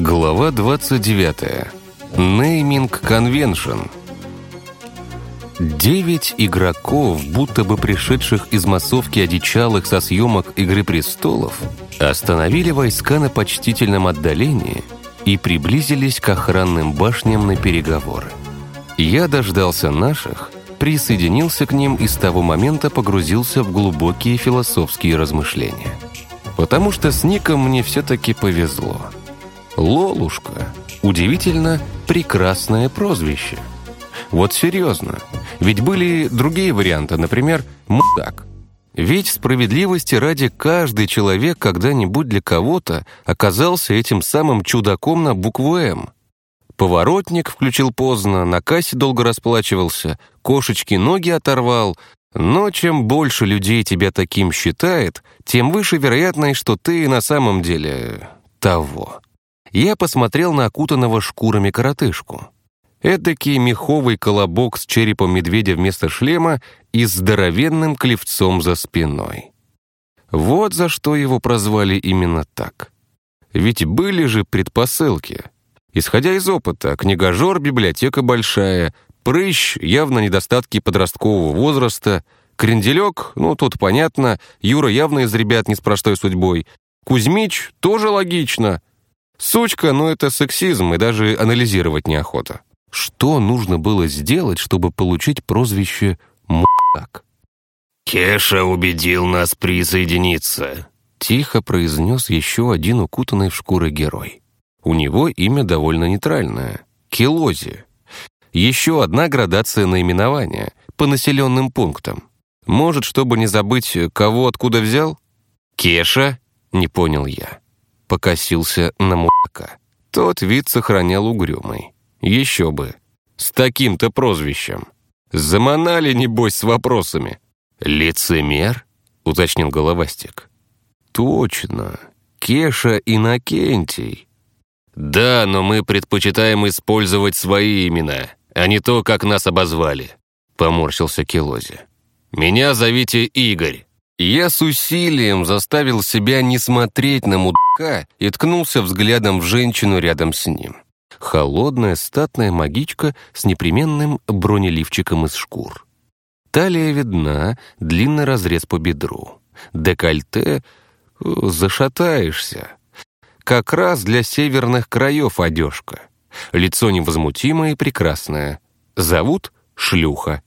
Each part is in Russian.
Глава 29. Нейминг конвеншн. Девять игроков, будто бы пришедших из массовки одичалых со съемок «Игры престолов», остановили войска на почтительном отдалении и приблизились к охранным башням на переговоры. Я дождался наших, присоединился к ним и с того момента погрузился в глубокие философские размышления. Потому что с Ником мне все-таки повезло – Лолушка. Удивительно прекрасное прозвище. Вот серьезно. Ведь были другие варианты, например, «мудак». Ведь справедливости ради каждый человек когда-нибудь для кого-то оказался этим самым чудаком на букву «М». Поворотник включил поздно, на кассе долго расплачивался, кошечки ноги оторвал, но чем больше людей тебя таким считает, тем выше вероятность, что ты на самом деле того я посмотрел на окутанного шкурами коротышку. Эдакий меховый колобок с черепом медведя вместо шлема и здоровенным клевцом за спиной. Вот за что его прозвали именно так. Ведь были же предпосылки. Исходя из опыта, книгожор, библиотека большая, прыщ, явно недостатки подросткового возраста, кренделек, ну, тут понятно, Юра явно из ребят не с простой судьбой, Кузьмич тоже логично, Сучка, ну это сексизм, и даже анализировать неохота. Что нужно было сделать, чтобы получить прозвище «мудак»? «Кеша убедил нас присоединиться», — тихо произнес еще один укутанный в шкуры герой. У него имя довольно нейтральное — Келози. Еще одна градация наименования по населенным пунктам. Может, чтобы не забыть, кого откуда взял? «Кеша?» — не понял я покосился на мудака. Тот вид сохранял угрюмый. Еще бы. С таким-то прозвищем. Заманали, небось, с вопросами. «Лицемер?» — уточнил Головастик. «Точно. Кеша Иннокентий». «Да, но мы предпочитаем использовать свои имена, а не то, как нас обозвали», — поморщился Келози. «Меня зовите Игорь». Я с усилием заставил себя не смотреть на мудака и ткнулся взглядом в женщину рядом с ним. Холодная статная магичка с непременным бронеливчиком из шкур. Талия видна, длинный разрез по бедру. Декольте зашатаешься. Как раз для северных краев одежка. Лицо невозмутимое и прекрасное. Зовут шлюха.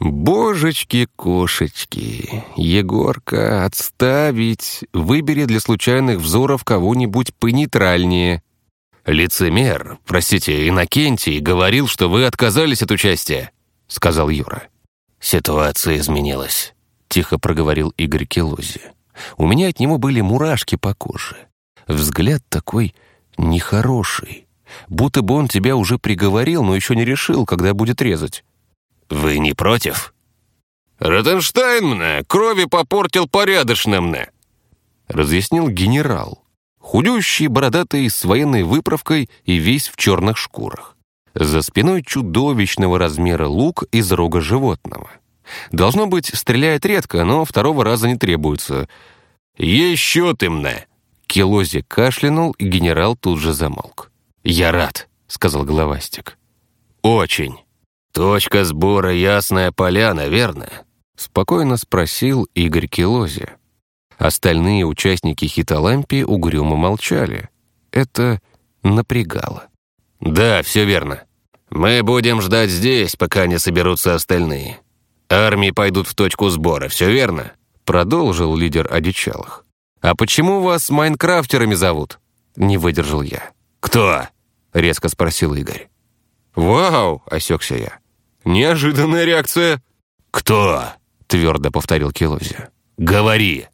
«Божечки-кошечки! Егорка, отставить! Выбери для случайных взоров кого-нибудь понейтральнее!» «Лицемер, простите, Иннокентий, говорил, что вы отказались от участия», — сказал Юра. «Ситуация изменилась», — тихо проговорил Игорь Келози. «У меня от него были мурашки по коже. Взгляд такой нехороший, будто бы он тебя уже приговорил, но еще не решил, когда будет резать». «Вы не против?» «Ротенштайн мне крови попортил порядочно мне», разъяснил генерал, худющий, бородатый, с военной выправкой и весь в черных шкурах. За спиной чудовищного размера лук из рога животного. Должно быть, стреляет редко, но второго раза не требуется. «Еще ты мне!» Келози кашлянул, и генерал тут же замолк. «Я рад», — сказал Головастик. «Очень». «Точка сбора Ясная Поляна, верно?» — спокойно спросил Игорь Килози. Остальные участники хитолампии угрюмо молчали. Это напрягало. «Да, все верно. Мы будем ждать здесь, пока не соберутся остальные. Армии пойдут в точку сбора, все верно?» Продолжил лидер одичалых. «А почему вас майнкрафтерами зовут?» Не выдержал я. «Кто?» — резко спросил Игорь. «Вау!» — осекся я. «Неожиданная реакция!» «Кто?» — твердо повторил Келози. «Говори!»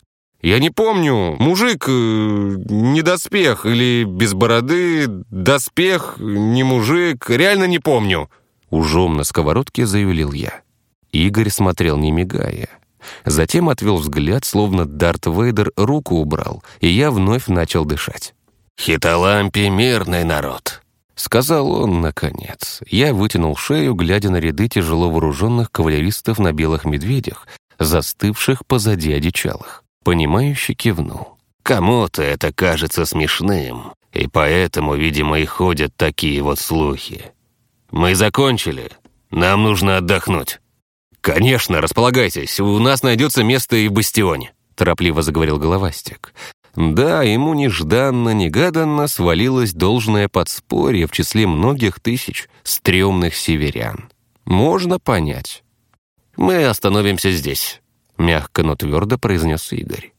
«Я не помню. Мужик, э, не доспех, или без бороды, доспех, не мужик, реально не помню!» Ужом на сковородке заявил я. Игорь смотрел, не мигая. Затем отвел взгляд, словно Дарт Вейдер руку убрал, и я вновь начал дышать. «Хитолампи — мирный народ. Сказал он, наконец. Я вытянул шею, глядя на ряды тяжело вооруженных кавалеристов на белых медведях, застывших позади одичалых. Понимающе кивнул. «Кому-то это кажется смешным, И поэтому, видимо, и ходят такие вот слухи. Мы закончили. Нам нужно отдохнуть». «Конечно, располагайтесь. У нас найдется место и в бастионе», торопливо заговорил Головастик. Да, ему нежданно-негаданно свалилось должное подспорье в числе многих тысяч стрёмных северян. Можно понять. «Мы остановимся здесь», — мягко, но твердо произнес Игорь.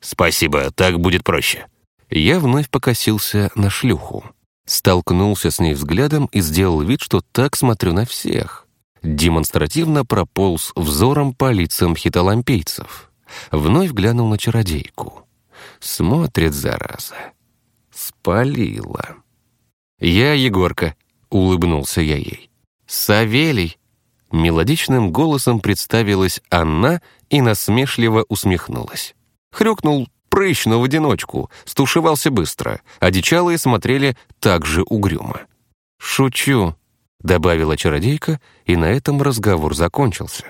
«Спасибо, так будет проще». Я вновь покосился на шлюху. Столкнулся с ней взглядом и сделал вид, что так смотрю на всех. Демонстративно прополз взором по лицам хитолампийцев. Вновь глянул на чародейку. Смотрит, зараза. Спалила. «Я Егорка», — улыбнулся я ей. «Савелий», — мелодичным голосом представилась она и насмешливо усмехнулась. Хрюкнул прыщ, но в одиночку, стушевался быстро, одичалые смотрели так же угрюмо. «Шучу», — добавила чародейка, и на этом разговор закончился.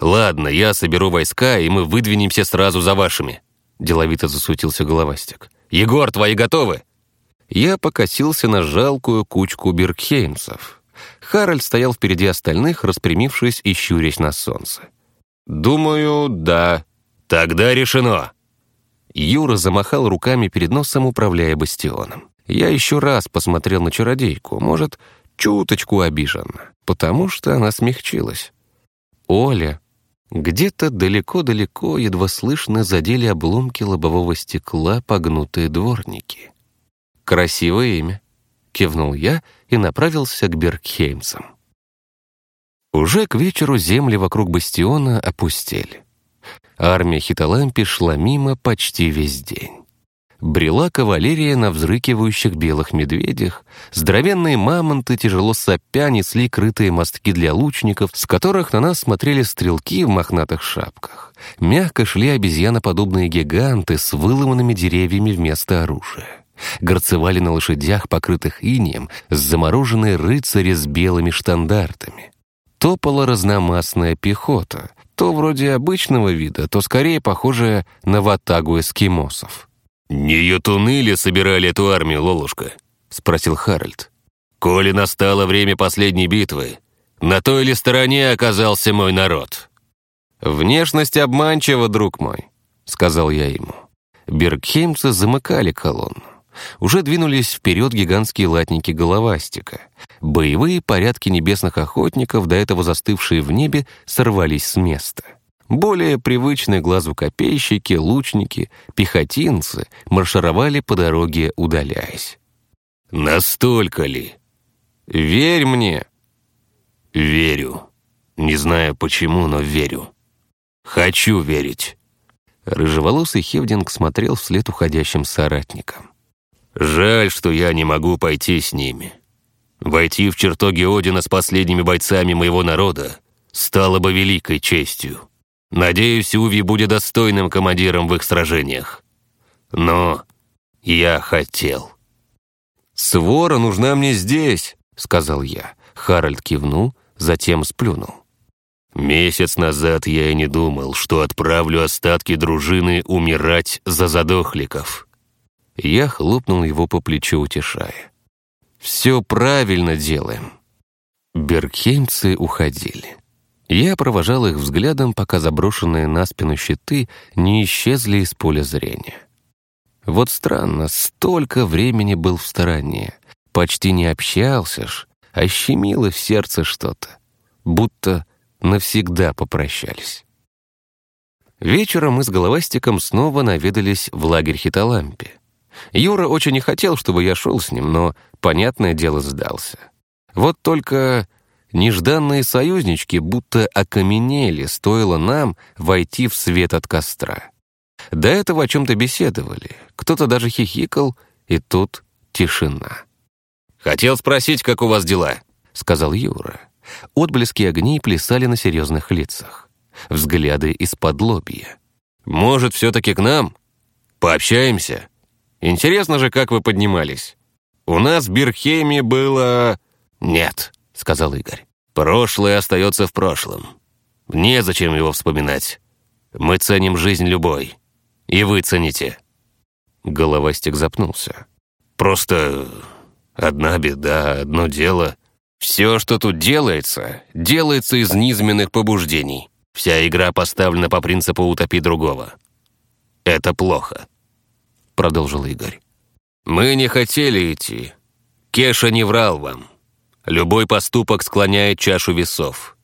«Ладно, я соберу войска, и мы выдвинемся сразу за вашими», — деловито засуетился головастик. «Егор, твои готовы?» Я покосился на жалкую кучку бергхеймцев. Харальд стоял впереди остальных, распрямившись и щурясь на солнце. «Думаю, да». «Тогда решено!» Юра замахал руками перед носом, управляя бастионом. Я еще раз посмотрел на чародейку, может, чуточку обиженно, потому что она смягчилась. «Оля», где-то далеко-далеко едва слышно задели обломки лобового стекла погнутые дворники. «Красивое имя», — кивнул я и направился к Бергхеймцам. Уже к вечеру земли вокруг бастиона опустели. Армия Хиталампи шла мимо почти весь день брела кавалерия на взрыкивающих белых медведях, здоровенные мамонты тяжело сопя несли крытые мостки для лучников, с которых на нас смотрели стрелки в мохнатых шапках. Мягко шли обезьяноподобные гиганты с выломанными деревьями вместо оружия. Горцевали на лошадях, покрытых инеем, замороженные рыцари с белыми штандартами. Топала разномастная пехота, то вроде обычного вида, то скорее похожая на ватагу эскимосов. «Не ютуны ли собирали эту армию, Лолушка?» — спросил Харальд. «Коли настало время последней битвы, на той ли стороне оказался мой народ?» «Внешность обманчива, друг мой», — сказал я ему. Бергхеймцы замыкали колонну. Уже двинулись вперед гигантские латники головастика. Боевые порядки небесных охотников, до этого застывшие в небе, сорвались с места. Более привычные глазу копейщики, лучники, пехотинцы маршировали по дороге, удаляясь. «Настолько ли?» «Верь мне!» «Верю. Не знаю почему, но верю. Хочу верить». Рыжеволосый Хевдинг смотрел вслед уходящим соратникам. «Жаль, что я не могу пойти с ними. Войти в чертоги Одина с последними бойцами моего народа стало бы великой честью». Надеюсь, Уви будет достойным командиром в их сражениях. Но я хотел. «Свора нужна мне здесь», — сказал я. Харальд кивнул, затем сплюнул. Месяц назад я и не думал, что отправлю остатки дружины умирать за задохликов. Я хлопнул его по плечу, утешая. «Все правильно делаем». Бергхеймцы уходили. Я провожал их взглядом, пока заброшенные на спину щиты не исчезли из поля зрения. Вот странно, столько времени был в стороне. Почти не общался ж, а щемило в сердце что-то. Будто навсегда попрощались. Вечером мы с Головастиком снова наведались в лагерь Хиталампи. Юра очень не хотел, чтобы я шел с ним, но, понятное дело, сдался. Вот только Нежданные союзнички будто окаменели, стоило нам войти в свет от костра. До этого о чем-то беседовали, кто-то даже хихикал, и тут тишина. «Хотел спросить, как у вас дела?» — сказал Юра. Отблески огней плясали на серьезных лицах. Взгляды из-под лобья. «Может, все-таки к нам? Пообщаемся? Интересно же, как вы поднимались. У нас в Бирхейме было...» «Нет», — сказал Игорь. «Прошлое остается в прошлом. Незачем его вспоминать. Мы ценим жизнь любой. И вы цените». Головастик запнулся. Просто одна беда, одно дело. Все, что тут делается, делается из низменных побуждений. Вся игра поставлена по принципу «утопи другого». Это плохо», — продолжил Игорь. «Мы не хотели идти. Кеша не врал вам. Любой поступок склоняет чашу весов.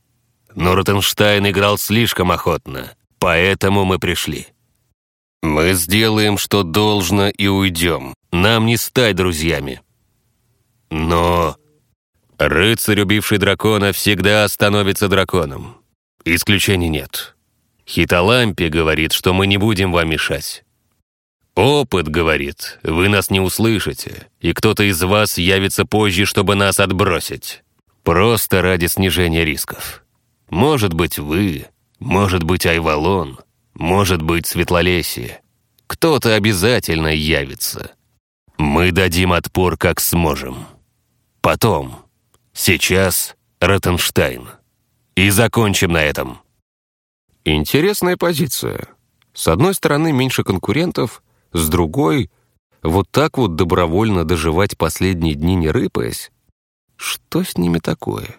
Но Ротенштайн играл слишком охотно, поэтому мы пришли. Мы сделаем, что должно, и уйдем. Нам не стать друзьями. Но рыцарь, убивший дракона, всегда становится драконом. Исключений нет. Хитолампи говорит, что мы не будем вам мешать. Опыт говорит, вы нас не услышите, и кто-то из вас явится позже, чтобы нас отбросить. Просто ради снижения рисков. Может быть, вы, может быть, Айвалон, может быть, Светлолесие. Кто-то обязательно явится. Мы дадим отпор, как сможем. Потом. Сейчас Ротенштайн. И закончим на этом. Интересная позиция. С одной стороны, меньше конкурентов, с другой — вот так вот добровольно доживать последние дни, не рыпаясь. Что с ними такое?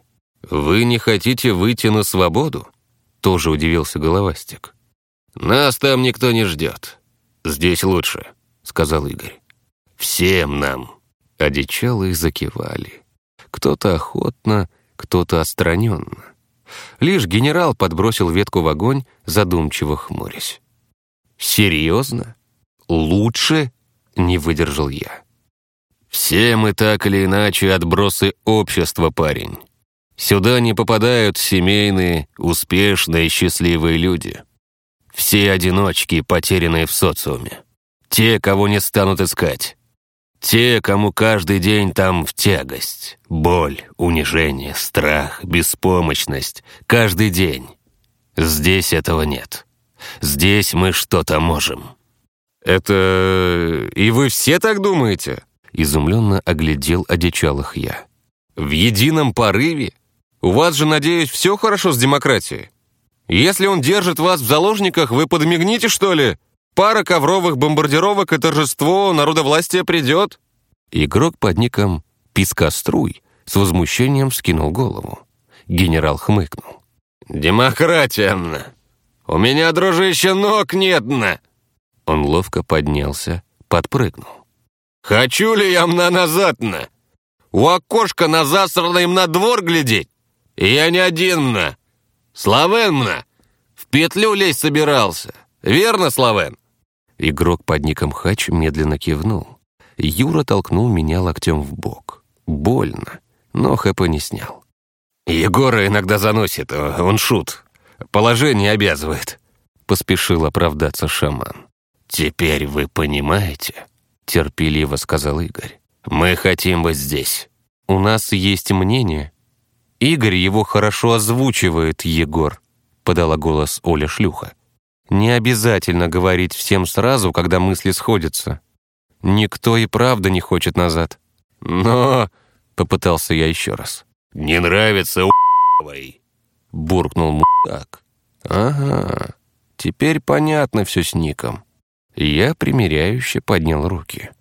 «Вы не хотите выйти на свободу?» Тоже удивился Головастик. «Нас там никто не ждет. Здесь лучше», — сказал Игорь. «Всем нам». Одичалые закивали. Кто-то охотно, кто-то отстраненно. Лишь генерал подбросил ветку в огонь, задумчиво хмурясь. «Серьезно? Лучше?» — не выдержал я. «Все мы так или иначе отбросы общества, парень. Сюда не попадают семейные, успешные, счастливые люди. Все одиночки, потерянные в социуме. Те, кого не станут искать. Те, кому каждый день там в тягость. Боль, унижение, страх, беспомощность. Каждый день. Здесь этого нет. Здесь мы что-то можем. «Это... и вы все так думаете?» Изумленно оглядел одичалых я. «В едином порыве? У вас же, надеюсь, все хорошо с демократией? Если он держит вас в заложниках, вы подмигните, что ли? Пара ковровых бомбардировок и торжество народовластия придет?» Игрок под ником Пискоструй с возмущением вскинул голову. Генерал хмыкнул. «Демократия, мна! У меня, дружище, ног нет, мна!» Он ловко поднялся, подпрыгнул. «Хочу ли я, мна, назад, мна? У окошка на засранный на двор глядеть? Я не один, мна. Славен, мна. В петлю лезть собирался. Верно, Славен?» Игрок под ником Хач медленно кивнул. Юра толкнул меня локтем в бок. Больно, но Хэпа не снял. «Егора иногда заносит, он шут. Положение обязывает», — поспешил оправдаться шаман. «Теперь вы понимаете?» — терпеливо сказал Игорь. «Мы хотим быть здесь. У нас есть мнение», Игорь его хорошо озвучивает, Егор», — подала голос Оля Шлюха. «Не обязательно говорить всем сразу, когда мысли сходятся. Никто и правда не хочет назад». «Но...» — попытался я еще раз. «Не нравится у***вой», — буркнул мудак. «Ага, теперь понятно все с Ником». Я примиряюще поднял руки.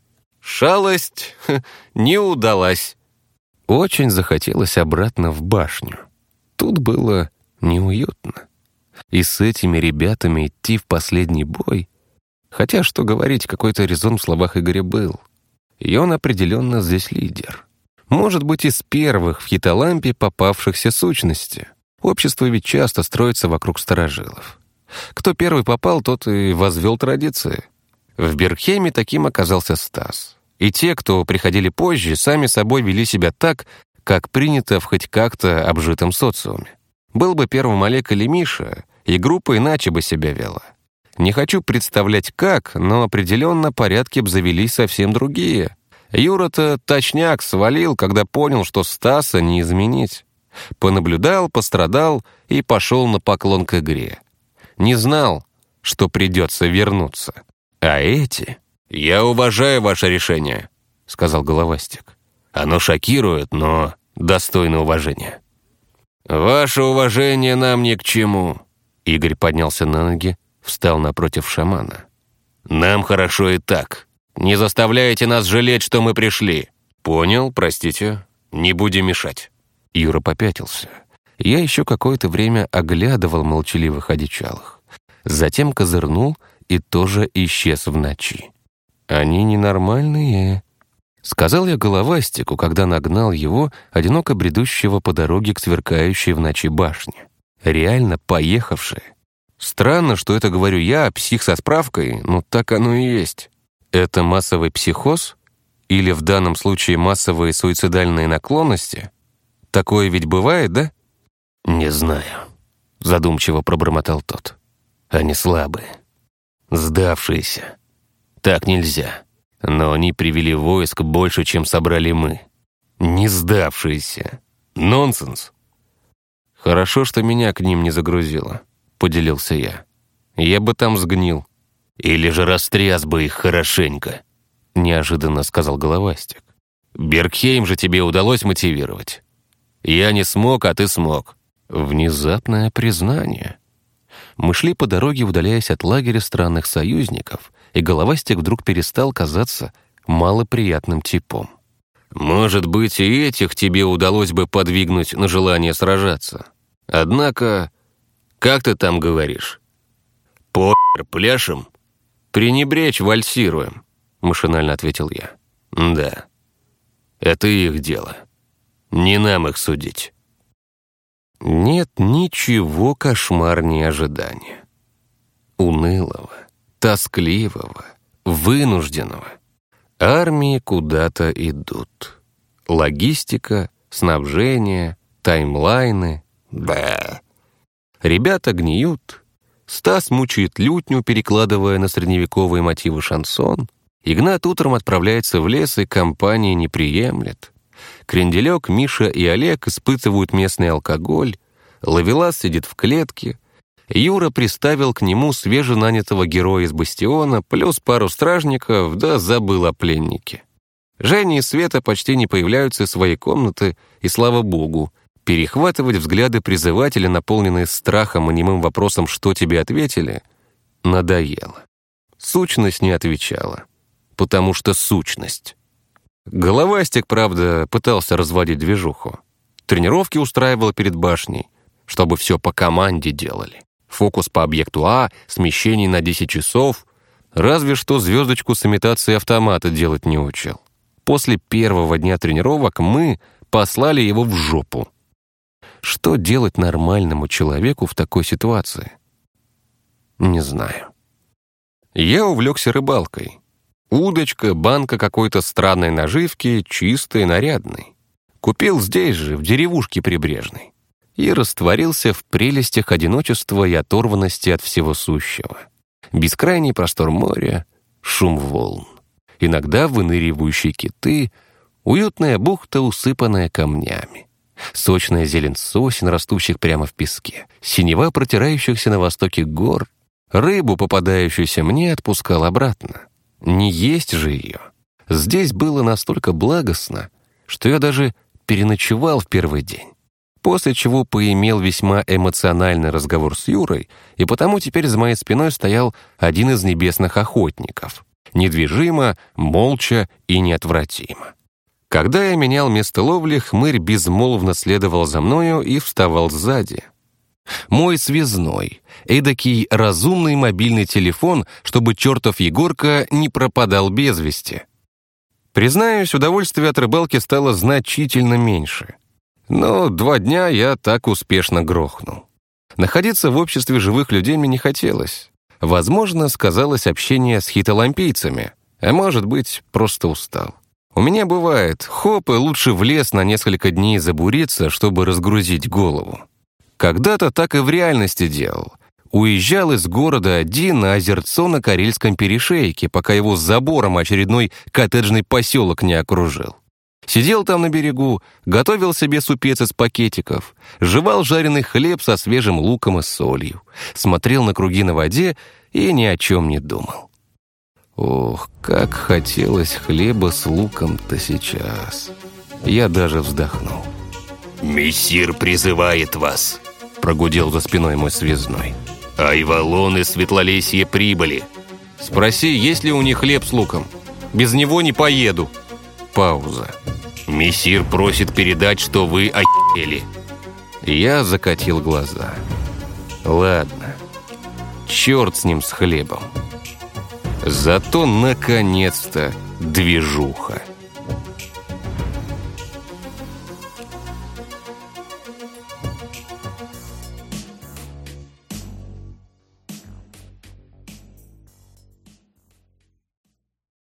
«Шалость не удалась». Очень захотелось обратно в башню. Тут было неуютно. И с этими ребятами идти в последний бой... Хотя, что говорить, какой-то резон в словах Игоря был. И он определенно здесь лидер. Может быть, из первых в Хитолампе попавшихся сущности. Общество ведь часто строится вокруг старожилов. Кто первый попал, тот и возвел традиции. В Берхеме таким оказался Стас. И те, кто приходили позже, сами собой вели себя так, как принято в хоть как-то обжитом социуме. Был бы первым Олег или Миша, и группа иначе бы себя вела. Не хочу представлять как, но определенно порядки б завелись совсем другие. Юра-то точняк свалил, когда понял, что Стаса не изменить. Понаблюдал, пострадал и пошел на поклон к игре. Не знал, что придется вернуться. А эти... «Я уважаю ваше решение», — сказал Головастик. «Оно шокирует, но достойно уважения». «Ваше уважение нам ни к чему». Игорь поднялся на ноги, встал напротив шамана. «Нам хорошо и так. Не заставляйте нас жалеть, что мы пришли». «Понял, простите. Не будем мешать». Юра попятился. Я еще какое-то время оглядывал молчаливых одичалых. Затем козырнул и тоже исчез в ночи. «Они ненормальные», — сказал я головастику, когда нагнал его, одиноко бредущего по дороге к сверкающей в ночи башне. Реально поехавшие. Странно, что это говорю я, псих со справкой, но так оно и есть. Это массовый психоз? Или в данном случае массовые суицидальные наклонности? Такое ведь бывает, да? «Не знаю», — задумчиво пробормотал тот. «Они слабые, сдавшиеся. Так нельзя. Но они привели войск больше, чем собрали мы. Не сдавшиеся. Нонсенс». «Хорошо, что меня к ним не загрузило», — поделился я. «Я бы там сгнил». «Или же растряс бы их хорошенько», — неожиданно сказал Головастик. «Бергхейм же тебе удалось мотивировать. Я не смог, а ты смог». Внезапное признание. Мы шли по дороге, удаляясь от лагеря странных союзников, и Головастик вдруг перестал казаться малоприятным типом. «Может быть, и этих тебе удалось бы подвигнуть на желание сражаться. Однако, как ты там говоришь? По***р пляшем?» «Пренебречь вальсируем», — машинально ответил я. «Да, это их дело. Не нам их судить». Нет ничего кошмарнее ожидания. Унылого, тоскливого, вынужденного. Армии куда-то идут. Логистика, снабжение, таймлайны. Бэ. Ребята гниют. Стас мучает лютню, перекладывая на средневековые мотивы шансон. Игнат утром отправляется в лес, и компания не приемлет. Кренделек, Миша и Олег испытывают местный алкоголь, Лавелас сидит в клетке, Юра приставил к нему свеженанятого героя из бастиона, плюс пару стражников, да забыл о пленнике. Женя и Света почти не появляются из своей комнаты, и слава богу, перехватывать взгляды призывателя, наполненные страхом и немым вопросом «что тебе ответили?», надоело. Сущность не отвечала, потому что сущность. Головастик, правда, пытался разводить движуху. Тренировки устраивал перед башней, чтобы все по команде делали. Фокус по объекту А, смещение на 10 часов. Разве что звездочку с имитацией автомата делать не учил. После первого дня тренировок мы послали его в жопу. Что делать нормальному человеку в такой ситуации? Не знаю. Я увлекся рыбалкой. Удочка, банка какой-то странной наживки, чистой, нарядной. Купил здесь же, в деревушке прибрежной. И растворился в прелестях одиночества и оторванности от всего сущего. Бескрайний простор моря, шум волн. Иногда выныривающие киты, уютная бухта, усыпанная камнями. Сочная зелень сосен, растущих прямо в песке. Синева протирающихся на востоке гор. Рыбу, попадающуюся мне, отпускал обратно. Не есть же ее. Здесь было настолько благостно, что я даже переночевал в первый день. После чего поимел весьма эмоциональный разговор с Юрой, и потому теперь за моей спиной стоял один из небесных охотников. Недвижимо, молча и неотвратимо. Когда я менял место ловли, хмырь безмолвно следовал за мною и вставал сзади. Мой связной, эдакий разумный мобильный телефон, чтобы чертов Егорка не пропадал без вести. Признаюсь, удовольствие от рыбалки стало значительно меньше. Но два дня я так успешно грохнул. Находиться в обществе живых людей мне не хотелось. Возможно, сказалось общение с хитолампийцами, а может быть, просто устал. У меня бывает, хоп, и лучше в лес на несколько дней забуриться, чтобы разгрузить голову. Когда-то так и в реальности делал. Уезжал из города один на озерцо на Карельском перешейке, пока его забором очередной коттеджный поселок не окружил. Сидел там на берегу, готовил себе супец из пакетиков, жевал жареный хлеб со свежим луком и солью, смотрел на круги на воде и ни о чем не думал. Ох, как хотелось хлеба с луком-то сейчас. Я даже вздохнул. «Мессир призывает вас», Прогудел за спиной мой связной. «Айвалон и Светлолесье прибыли. Спроси, есть ли у них хлеб с луком?» Без него не поеду». Пауза. «Мессир просит передать, что вы охели». Я закатил глаза. «Ладно, черт с ним с хлебом. Зато наконец-то движуха».